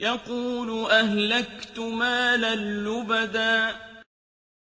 يَقُولُ أَهْلَكْتُ مَالًا لُّبَدًا